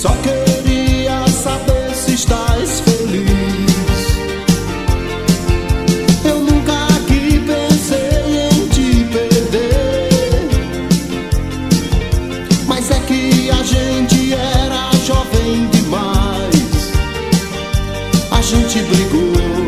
Só queria saber se estás feliz. Eu nunca aqui pensei em te perder. Mas é que a gente era jovem demais. A gente brigou.